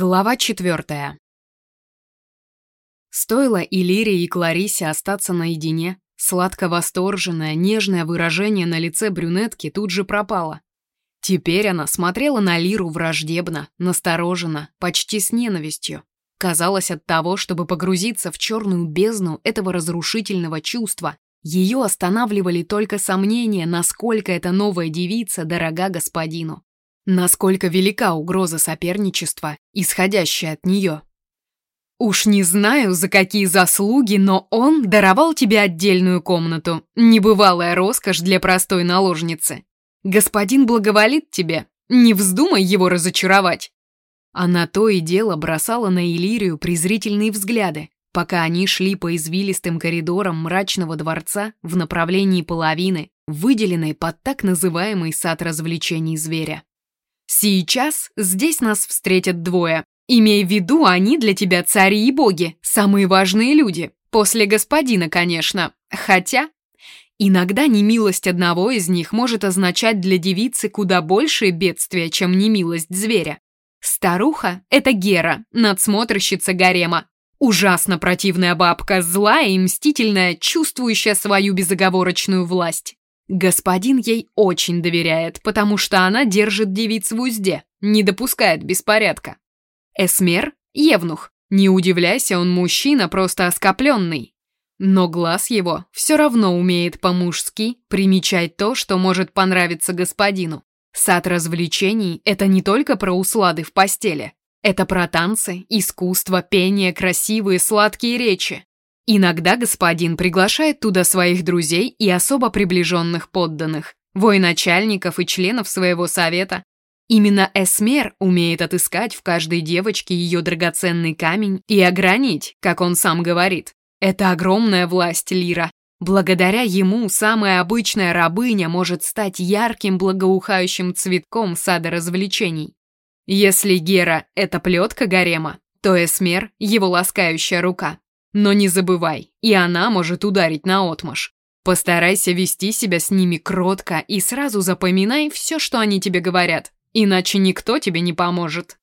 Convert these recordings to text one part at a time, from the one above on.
Глава четвертая. Стоило Иллирии и Кларисе остаться наедине, сладко-восторженное, нежное выражение на лице брюнетки тут же пропало. Теперь она смотрела на Лиру враждебно, настороженно, почти с ненавистью. Казалось, от того, чтобы погрузиться в черную бездну этого разрушительного чувства, ее останавливали только сомнения, насколько эта новая девица дорога господину. Насколько велика угроза соперничества, исходящая от нее. Уж не знаю, за какие заслуги, но он даровал тебе отдельную комнату. Небывалая роскошь для простой наложницы. Господин благоволит тебе, не вздумай его разочаровать. Она то и дело бросала на Илирию презрительные взгляды, пока они шли по извилистым коридорам мрачного дворца в направлении половины, выделенной под так называемый сад развлечений зверя. Сейчас здесь нас встретят двое. Имей в виду, они для тебя цари и боги, самые важные люди. После господина, конечно. Хотя, иногда немилость одного из них может означать для девицы куда большее бедствие, чем немилость зверя. Старуха — это Гера, надсмотрщица гарема. Ужасно противная бабка, злая и мстительная, чувствующая свою безоговорочную власть. Господин ей очень доверяет, потому что она держит девиц в узде, не допускает беспорядка. Эсмер – евнух. Не удивляйся, он мужчина, просто оскопленный. Но глаз его все равно умеет по-мужски примечать то, что может понравиться господину. Сад развлечений – это не только про услады в постели. Это про танцы, искусство, пение, красивые, сладкие речи. Иногда господин приглашает туда своих друзей и особо приближенных подданных, военачальников и членов своего совета. Именно Эсмер умеет отыскать в каждой девочке ее драгоценный камень и огранить, как он сам говорит. Это огромная власть Лира. Благодаря ему самая обычная рабыня может стать ярким благоухающим цветком сада развлечений. Если Гера — это плетка гарема, то Эсмер — его ласкающая рука. Но не забывай, и она может ударить наотмашь. Постарайся вести себя с ними кротко и сразу запоминай все, что они тебе говорят, иначе никто тебе не поможет.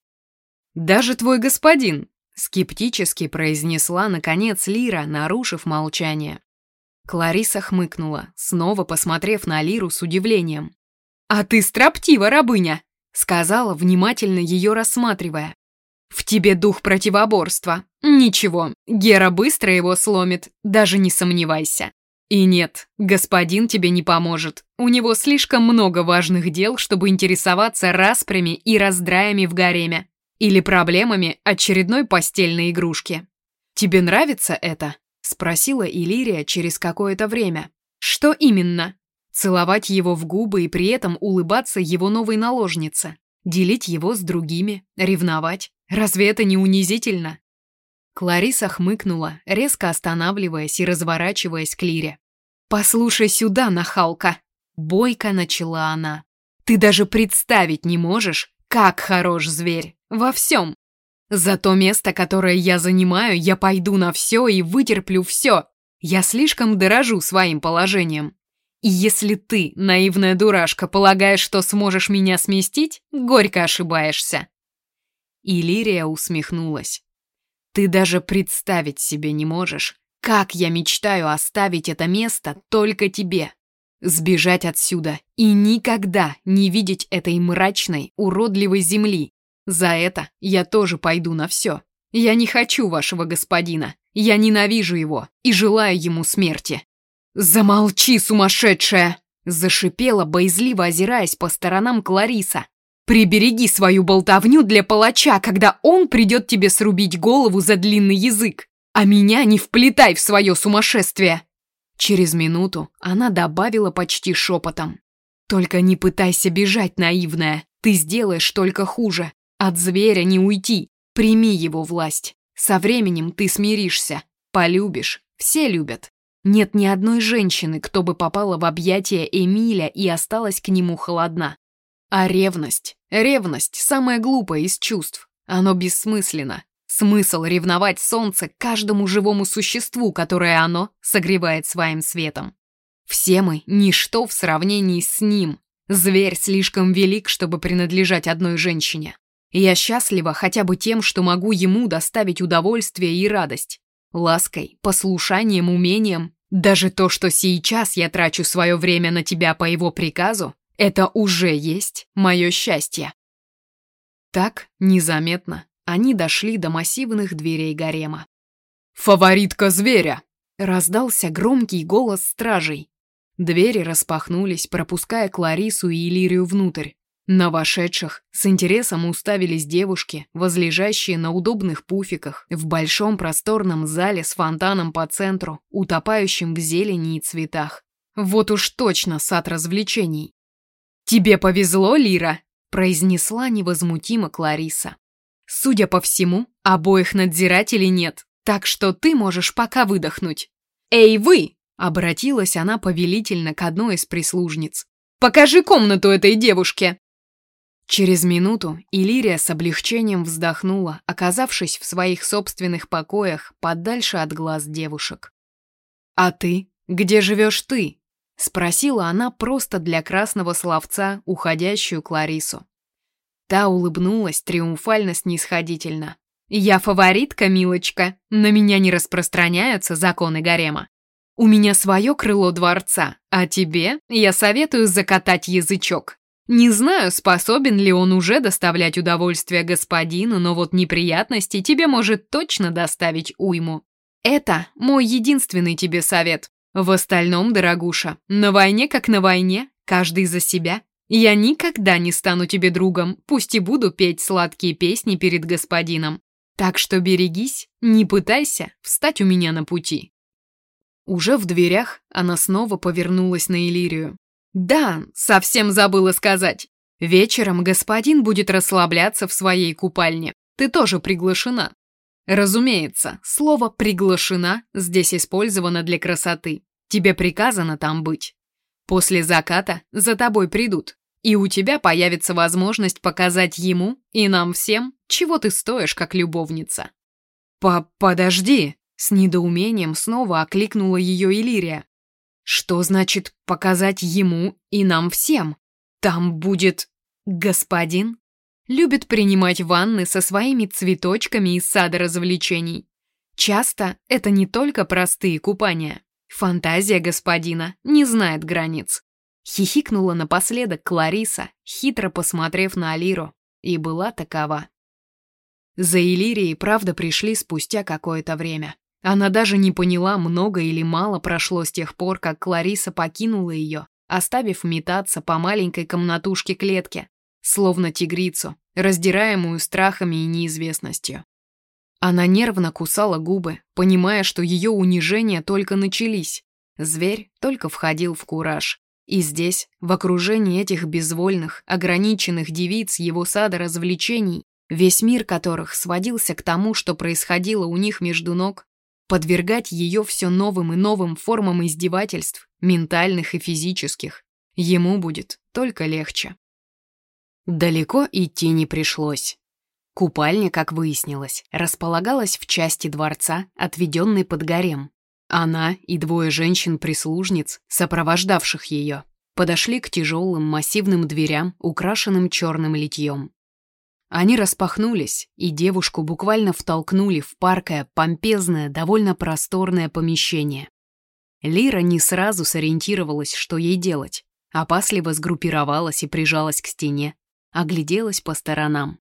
Даже твой господин, скептически произнесла наконец Лира, нарушив молчание. Клариса хмыкнула, снова посмотрев на Лиру с удивлением. «А ты строптива, рабыня!» сказала, внимательно ее рассматривая. В тебе дух противоборства. Ничего, Гера быстро его сломит, даже не сомневайся. И нет, господин тебе не поможет. У него слишком много важных дел, чтобы интересоваться распрями и раздраями в гареме. Или проблемами очередной постельной игрушки. «Тебе нравится это?» — спросила Илирия через какое-то время. «Что именно?» Целовать его в губы и при этом улыбаться его новой наложнице. Делить его с другими, ревновать. Разве это не унизительно? Клариса хмыкнула, резко останавливаясь и разворачиваясь к Лире. «Послушай сюда, нахалка!» Бойко начала она. «Ты даже представить не можешь, как хорош зверь. Во всем. За то место, которое я занимаю, я пойду на все и вытерплю все. Я слишком дорожу своим положением. И если ты, наивная дурашка, полагаешь, что сможешь меня сместить, горько ошибаешься. И Лирия усмехнулась. «Ты даже представить себе не можешь, как я мечтаю оставить это место только тебе. Сбежать отсюда и никогда не видеть этой мрачной, уродливой земли. За это я тоже пойду на все. Я не хочу вашего господина. Я ненавижу его и желаю ему смерти». «Замолчи, сумасшедшая!» Зашипела, боязливо озираясь по сторонам Клариса. Прибереги свою болтовню для палача, когда он придет тебе срубить голову за длинный язык, а меня не вплетай в свое сумасшествие!» Через минуту она добавила почти шепотом. «Только не пытайся бежать, наивная, ты сделаешь только хуже. От зверя не уйти, прими его власть. Со временем ты смиришься, полюбишь, все любят. Нет ни одной женщины, кто бы попала в объятия Эмиля и осталась к нему холодна. А ревность? Ревность – самое глупое из чувств. Оно бессмысленно. Смысл ревновать солнце каждому живому существу, которое оно согревает своим светом. Все мы – ничто в сравнении с ним. Зверь слишком велик, чтобы принадлежать одной женщине. Я счастлива хотя бы тем, что могу ему доставить удовольствие и радость. Лаской, послушанием, умением. Даже то, что сейчас я трачу свое время на тебя по его приказу, это уже есть мое счастье. Так, незаметно, они дошли до массивных дверей гарема. «Фаворитка зверя!» — раздался громкий голос стражей. Двери распахнулись, пропуская Кларису и Иллирию внутрь. На вошедших с интересом уставились девушки, возлежащие на удобных пуфиках в большом просторном зале с фонтаном по центру, утопающим в зелени и цветах. Вот уж точно сад развлечений. «Тебе повезло, Лира!» – произнесла невозмутимо Клариса. «Судя по всему, обоих надзирателей нет, так что ты можешь пока выдохнуть». «Эй, вы!» – обратилась она повелительно к одной из прислужниц. «Покажи комнату этой девушке!» Через минуту Илирия с облегчением вздохнула, оказавшись в своих собственных покоях подальше от глаз девушек. «А ты? Где живешь ты?» — спросила она просто для красного словца уходящую Кларису. Та улыбнулась триумфально-снисходительно. «Я фаворитка, милочка. На меня не распространяются законы гарема. У меня свое крыло дворца, а тебе я советую закатать язычок. Не знаю, способен ли он уже доставлять удовольствие господину, но вот неприятности тебе может точно доставить уйму. Это мой единственный тебе совет. В остальном, дорогуша, на войне как на войне, каждый за себя. Я никогда не стану тебе другом, пусть и буду петь сладкие песни перед господином. Так что берегись, не пытайся встать у меня на пути. Уже в дверях она снова повернулась на Илирию. «Да, совсем забыла сказать. Вечером господин будет расслабляться в своей купальне. Ты тоже приглашена. Разумеется, слово «приглашена» здесь использовано для красоты. Тебе приказано там быть. После заката за тобой придут, и у тебя появится возможность показать ему и нам всем, чего ты стоишь как любовница. По «Подожди!» — с недоумением снова окликнула ее Иллирия. «Что значит показать ему и нам всем? Там будет господин?» Любит принимать ванны со своими цветочками из сада развлечений. Часто это не только простые купания. Фантазия господина не знает границ. Хихикнула напоследок Клариса, хитро посмотрев на Алиру, и была такова. За Иллирией правда пришли спустя какое-то время. Она даже не поняла, много или мало прошло с тех пор, как Клариса покинула ее, оставив метаться по маленькой комнатушке клетки, словно тигрицу, раздираемую страхами и неизвестностью. Она нервно кусала губы, понимая, что ее унижения только начались. Зверь только входил в кураж. И здесь, в окружении этих безвольных, ограниченных девиц его сада развлечений, весь мир которых сводился к тому, что происходило у них между ног, подвергать ее все новым и новым формам издевательств, ментальных и физических, ему будет только легче. Далеко идти не пришлось. Купальня, как выяснилось, располагалась в части дворца, отведенной под гарем. Она и двое женщин-прислужниц, сопровождавших ее, подошли к тяжелым массивным дверям, украшенным черным литьем. Они распахнулись, и девушку буквально втолкнули в паркое, помпезное, довольно просторное помещение. Лира не сразу сориентировалась, что ей делать. Опасливо сгруппировалась и прижалась к стене, огляделась по сторонам.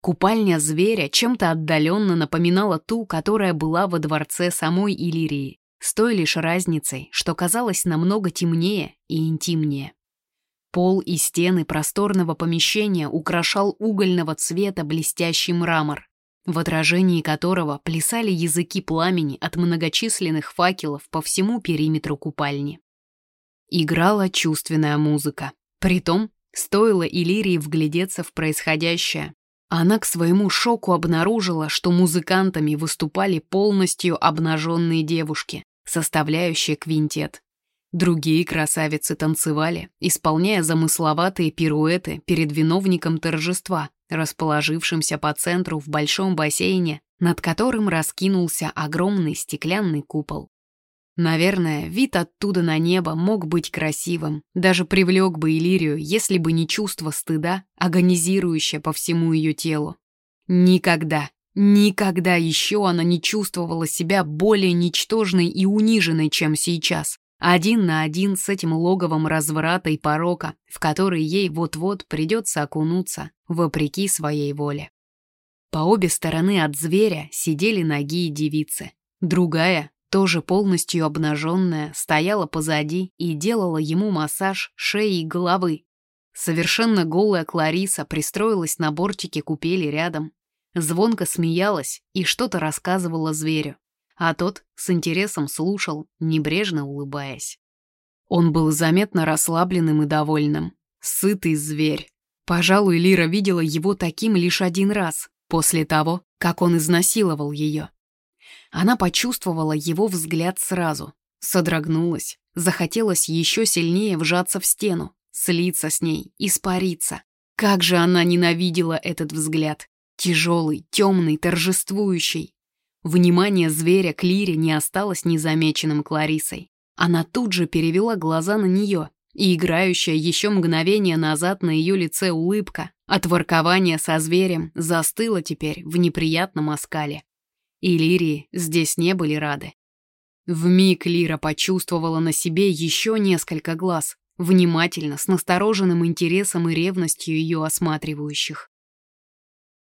Купальня зверя чем-то отдаленно напоминала ту, которая была во дворце самой Иллирии, с той лишь разницей, что казалось намного темнее и интимнее. Пол и стены просторного помещения украшал угольного цвета блестящий мрамор, в отражении которого плясали языки пламени от многочисленных факелов по всему периметру купальни. Играла чувственная музыка. Притом, Стоило Иллирии вглядеться в происходящее. Она к своему шоку обнаружила, что музыкантами выступали полностью обнаженные девушки, составляющие квинтет. Другие красавицы танцевали, исполняя замысловатые пируэты перед виновником торжества, расположившимся по центру в большом бассейне, над которым раскинулся огромный стеклянный купол. Наверное, вид оттуда на небо мог быть красивым, даже привлек бы Иллирию, если бы не чувство стыда, агонизирующее по всему ее телу. Никогда, никогда еще она не чувствовала себя более ничтожной и униженной, чем сейчас, один на один с этим логовом разврата и порока, в который ей вот-вот придется окунуться, вопреки своей воле. По обе стороны от зверя сидели ноги и девицы. Другая, тоже полностью обнаженная, стояла позади и делала ему массаж шеи и головы. Совершенно голая Клариса пристроилась на бортике купели рядом. Звонко смеялась и что-то рассказывала зверю. А тот с интересом слушал, небрежно улыбаясь. Он был заметно расслабленным и довольным. Сытый зверь. Пожалуй, Лира видела его таким лишь один раз, после того, как он изнасиловал ее. Она почувствовала его взгляд сразу, содрогнулась, захотелось еще сильнее вжаться в стену, слиться с ней, испариться. Как же она ненавидела этот взгляд. Тяжелый, темный, торжествующий. Внимание зверя к Лире не осталось незамеченным Кларисой. Она тут же перевела глаза на нее, и играющая еще мгновение назад на ее лице улыбка от воркования со зверем застыла теперь в неприятном оскале и Лирии здесь не были рады. Вмиг Лира почувствовала на себе еще несколько глаз, внимательно, с настороженным интересом и ревностью ее осматривающих.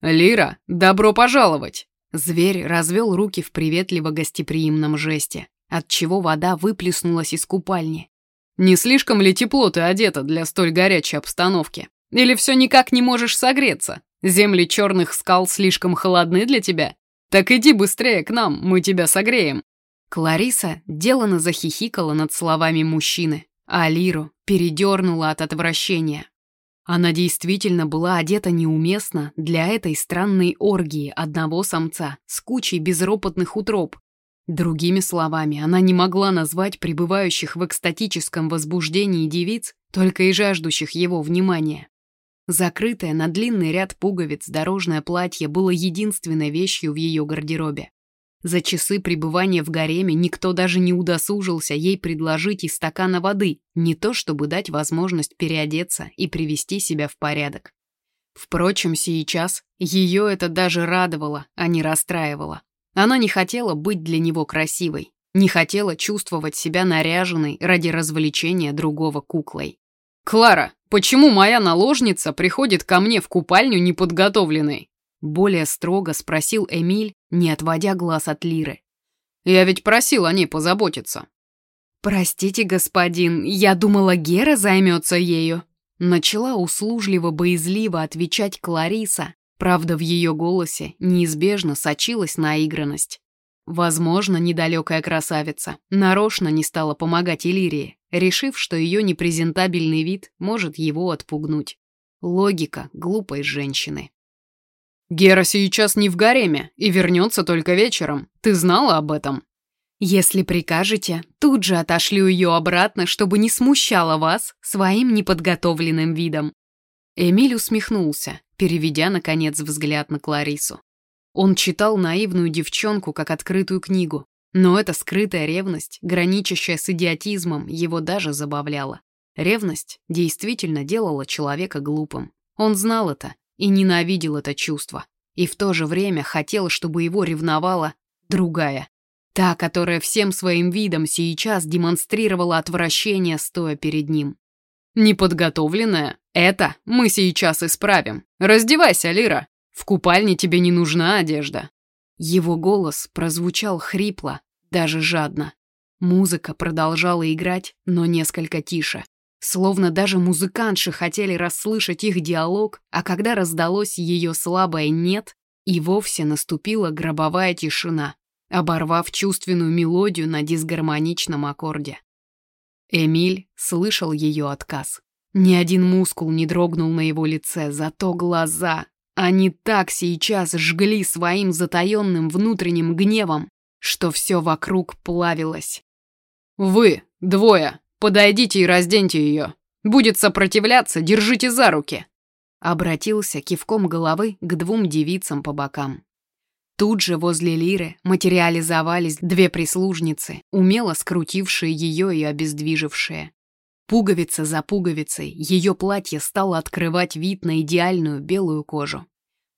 «Лира, добро пожаловать!» Зверь развел руки в приветливо-гостеприимном жесте, отчего вода выплеснулась из купальни. «Не слишком ли тепло ты одета для столь горячей обстановки? Или все никак не можешь согреться? Земли черных скал слишком холодны для тебя? «Так иди быстрее к нам, мы тебя согреем». Клариса делано захихикала над словами мужчины, а Лиру передернула от отвращения. Она действительно была одета неуместно для этой странной оргии одного самца с кучей безропотных утроб. Другими словами, она не могла назвать пребывающих в экстатическом возбуждении девиц, только и жаждущих его внимания. Закрытое на длинный ряд пуговиц дорожное платье было единственной вещью в ее гардеробе. За часы пребывания в гареме никто даже не удосужился ей предложить и стакана воды, не то чтобы дать возможность переодеться и привести себя в порядок. Впрочем, сейчас ее это даже радовало, а не расстраивало. Она не хотела быть для него красивой, не хотела чувствовать себя наряженной ради развлечения другого куклой. «Клара, почему моя наложница приходит ко мне в купальню неподготовленной?» Более строго спросил Эмиль, не отводя глаз от Лиры. «Я ведь просил о ней позаботиться». «Простите, господин, я думала, Гера займется ею». Начала услужливо-боязливо отвечать Клариса, правда, в ее голосе неизбежно сочилась наигранность. Возможно, недалекая красавица нарочно не стала помогать Иллирии, решив, что ее непрезентабельный вид может его отпугнуть. Логика глупой женщины. «Гера сейчас не в гареме и вернется только вечером. Ты знала об этом?» «Если прикажете, тут же отошлю ее обратно, чтобы не смущала вас своим неподготовленным видом». Эмиль усмехнулся, переведя, наконец, взгляд на Кларису. Он читал наивную девчонку как открытую книгу, но эта скрытая ревность, граничащая с идиотизмом, его даже забавляла. Ревность действительно делала человека глупым. Он знал это и ненавидел это чувство. И в то же время хотел, чтобы его ревновала другая. Та, которая всем своим видом сейчас демонстрировала отвращение, стоя перед ним. «Неподготовленная? Это мы сейчас исправим. Раздевайся, Лира!» В купальне тебе не нужна одежда». Его голос прозвучал хрипло, даже жадно. Музыка продолжала играть, но несколько тише. Словно даже музыкантши хотели расслышать их диалог, а когда раздалось ее слабое «нет», и вовсе наступила гробовая тишина, оборвав чувственную мелодию на дисгармоничном аккорде. Эмиль слышал ее отказ. Ни один мускул не дрогнул на его лице, зато глаза, они так сейчас жгли своим затаенным внутренним гневом, что все вокруг плавилось. «Вы, двое, подойдите и разденьте ее. Будет сопротивляться, держите за руки!» Обратился кивком головы к двум девицам по бокам. Тут же возле Лиры материализовались две прислужницы, умело скрутившие ее и обездвижившие. Пуговица за пуговицей ее платье стало открывать вид на идеальную белую кожу.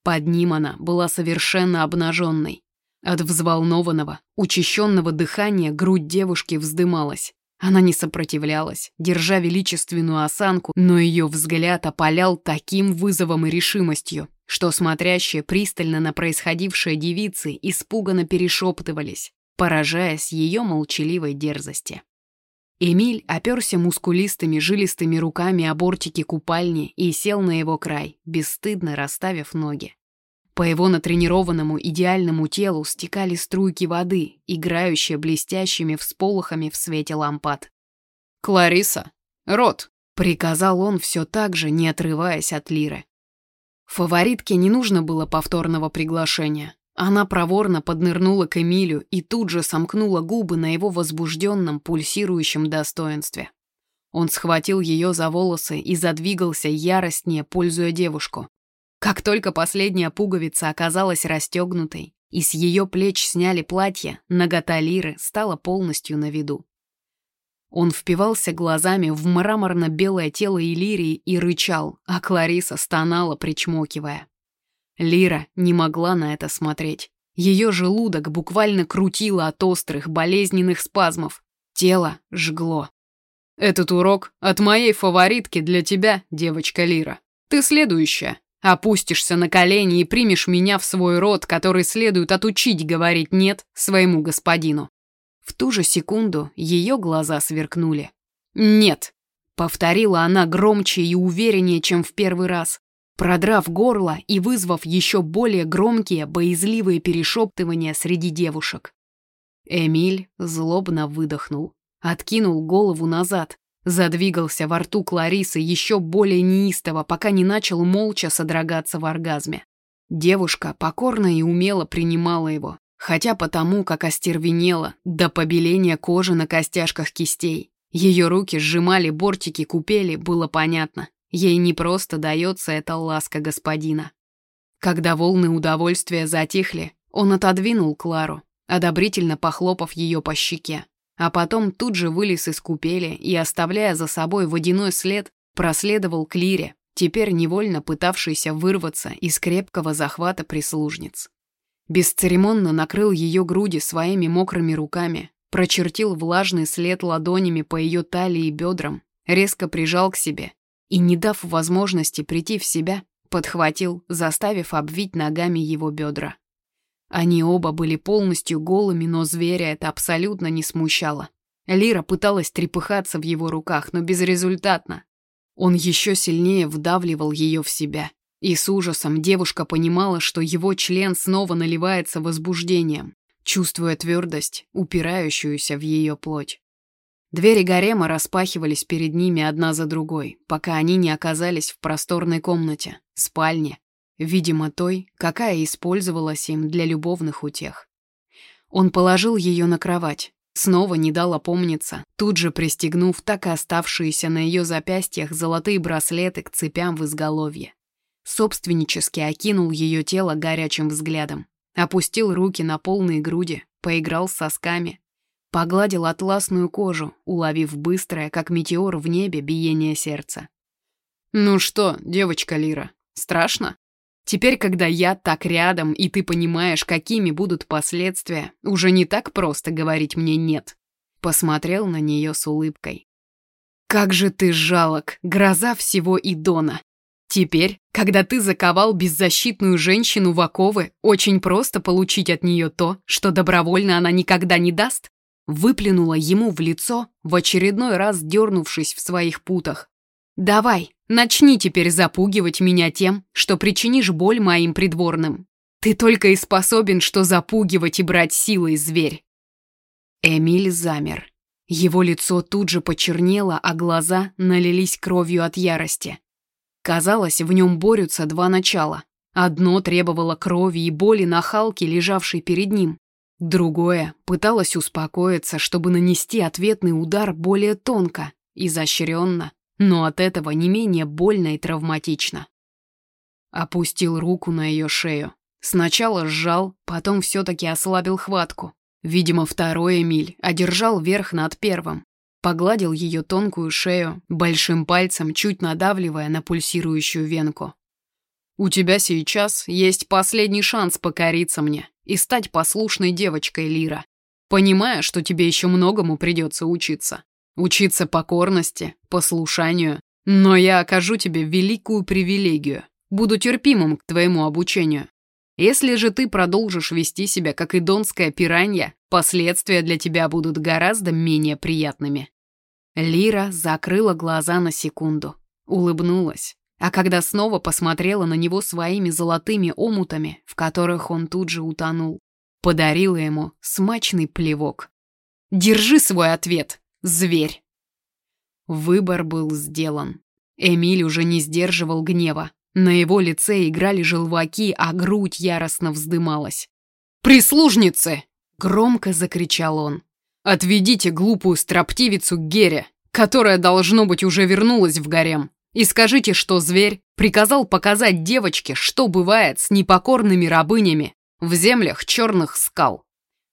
Под ним она была совершенно обнаженной. От взволнованного, учащенного дыхания грудь девушки вздымалась. Она не сопротивлялась, держа величественную осанку, но ее взгляд опалял таким вызовом и решимостью, что смотрящие пристально на происходившее девицы испуганно перешептывались, поражаясь ее молчаливой дерзости. Эмиль оперся мускулистыми жилистыми руками о бортики купальни и сел на его край, бесстыдно расставив ноги. По его натренированному идеальному телу стекали струйки воды, играющие блестящими всполохами в свете лампад. «Клариса, рот!» — приказал он все так же, не отрываясь от Лиры. Фаворитке не нужно было повторного приглашения. Она проворно поднырнула к Эмилю и тут же сомкнула губы на его возбужденном, пульсирующем достоинстве. Он схватил ее за волосы и задвигался яростнее, пользуя девушку. Как только последняя пуговица оказалась расстегнутой, и с ее плеч сняли платье, нагота Лиры стала полностью на виду. Он впивался глазами в мраморно-белое тело Иллирии и рычал, а Клариса стонала, причмокивая. Лира не могла на это смотреть. Ее желудок буквально крутило от острых, болезненных спазмов. Тело жгло. «Этот урок от моей фаворитки для тебя, девочка Лира. Ты следующая. Опустишься на колени и примешь меня в свой род, который следует отучить говорить «нет» своему господину». В ту же секунду ее глаза сверкнули. «Нет», — повторила она громче и увереннее, чем в первый раз продрав горло и вызвав еще более громкие, боязливые перешептывания среди девушек. Эмиль злобно выдохнул, откинул голову назад, задвигался во рту Кларисы еще более неистово, пока не начал молча содрогаться в оргазме. Девушка покорно и умело принимала его, хотя потому, как остервенела до побеления кожи на костяшках кистей. Ее руки сжимали бортики купели, было понятно. Ей не просто дается эта ласка господина. Когда волны удовольствия затихли, он отодвинул Клару, одобрительно похлопав ее по щеке, а потом тут же вылез из купели и, оставляя за собой водяной след, проследовал к Лире, теперь невольно пытавшейся вырваться из крепкого захвата прислужниц. Бесцеремонно накрыл ее груди своими мокрыми руками, прочертил влажный след ладонями по ее талии и бедрам, резко прижал к себе и, не дав возможности прийти в себя, подхватил, заставив обвить ногами его бедра. Они оба были полностью голыми, но зверя это абсолютно не смущало. Лира пыталась трепыхаться в его руках, но безрезультатно. Он еще сильнее вдавливал ее в себя. И с ужасом девушка понимала, что его член снова наливается возбуждением, чувствуя твердость, упирающуюся в ее плоть. Двери гарема распахивались перед ними одна за другой, пока они не оказались в просторной комнате, спальне, видимо той, какая использовалась им для любовных утех. Он положил ее на кровать, снова не дал опомниться, тут же пристегнув так и оставшиеся на ее запястьях золотые браслеты к цепям в изголовье. Собственнически окинул ее тело горячим взглядом, опустил руки на полные груди, поиграл с сосками, Погладил атласную кожу, уловив быстрое, как метеор в небе, биение сердца. «Ну что, девочка Лира, страшно? Теперь, когда я так рядом, и ты понимаешь, какими будут последствия, уже не так просто говорить мне «нет». Посмотрел на нее с улыбкой. «Как же ты жалок, гроза всего Идона. Теперь, когда ты заковал беззащитную женщину в оковы, очень просто получить от нее то, что добровольно она никогда не даст?» Выплюнула ему в лицо, в очередной раз дернувшись в своих путах. «Давай, начни теперь запугивать меня тем, что причинишь боль моим придворным. Ты только и способен, что запугивать и брать силой, зверь». Эмиль замер. Его лицо тут же почернело, а глаза налились кровью от ярости. Казалось, в нем борются два начала. Одно требовало крови и боли нахалки, лежавшей перед ним. Другое пыталось успокоиться, чтобы нанести ответный удар более тонко, изощренно, но от этого не менее больно и травматично. Опустил руку на ее шею, Сначала сжал, потом все-таки ослабил хватку. Видимо, второй Эмиль одержал верх над первым. Погладил ее тонкую шею, большим пальцем чуть надавливая на пульсирующую венку. «У тебя сейчас есть последний шанс покориться мне и стать послушной девочкой, Лира. Понимая, что тебе еще многому придется учиться. Учиться покорности, послушанию. Но я окажу тебе великую привилегию. Буду терпимым к твоему обучению. Если же ты продолжишь вести себя как и донская пиранья, последствия для тебя будут гораздо менее приятными». Лира закрыла глаза на секунду, улыбнулась, а когда снова посмотрела на него своими золотыми омутами, в которых он тут же утонул, подарила ему смачный плевок. «Держи свой ответ, зверь!» Выбор был сделан. Эмиль уже не сдерживал гнева. На его лице играли желваки, а грудь яростно вздымалась. «Прислужницы!» — громко закричал он. «Отведите глупую строптивицу к Гере, которая, должно быть, уже вернулась в гарем, и скажите, что зверь приказал показать девочке, что бывает с непокорными рабынями в землях черных скал.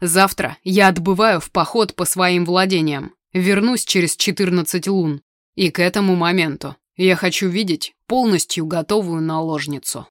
Завтра я отбываю в поход по своим владениям, вернусь через 14 лун, и к этому моменту я хочу видеть полностью готовую наложницу.